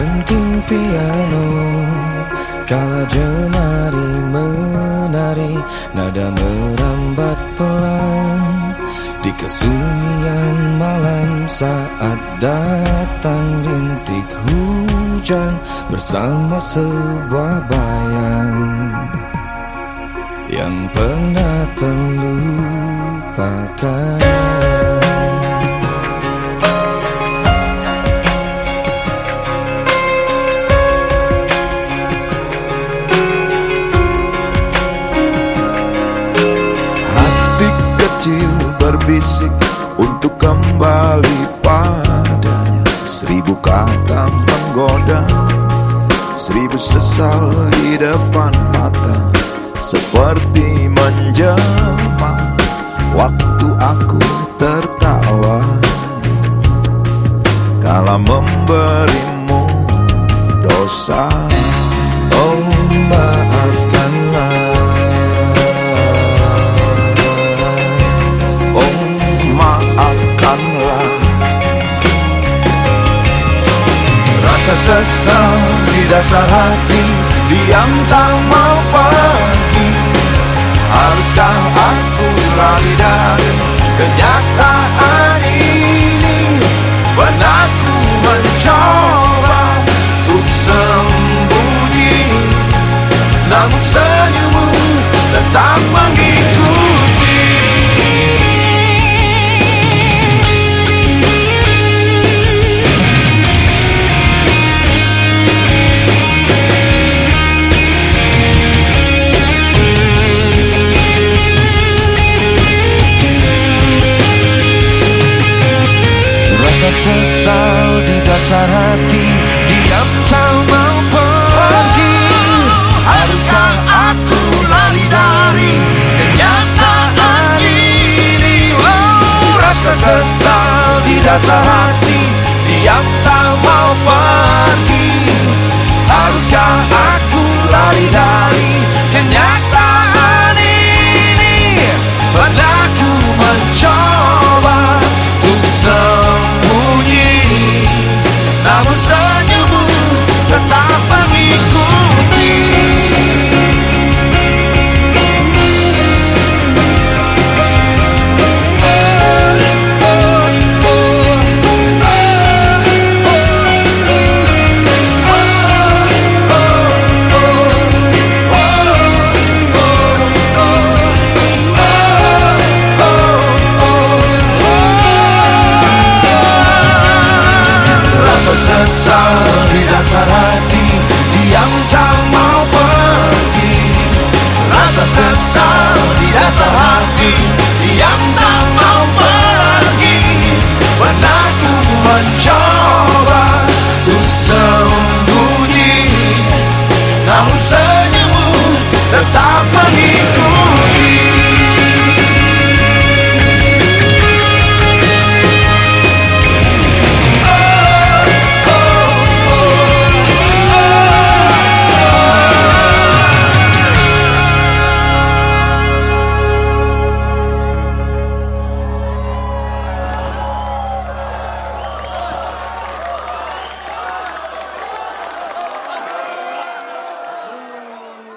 Denting piano Kala jenari menari Nada merambat pelan Di kesunyian malam Saat datang rintik hujan Bersama sebuah bayang Yang pernah terlupakan. Berbisik untuk kembali padanya. Seribu kata menggoda Seribu sesal di depan mata Seperti menjelma. Waktu aku tertawa Rasa sesal di dasar hati Diam tak mau pergi Haruskah aku lari dari kenyataan hati Diam tak mau pergi. Haruskah aku lari dari kenyataan ini? Oh, Rasa sesal di dasar hati Asal di dasar hati Yang tak mau pergi. Menaku mencoba Untuk sembunyi. Namun senyummu tetap mengikuti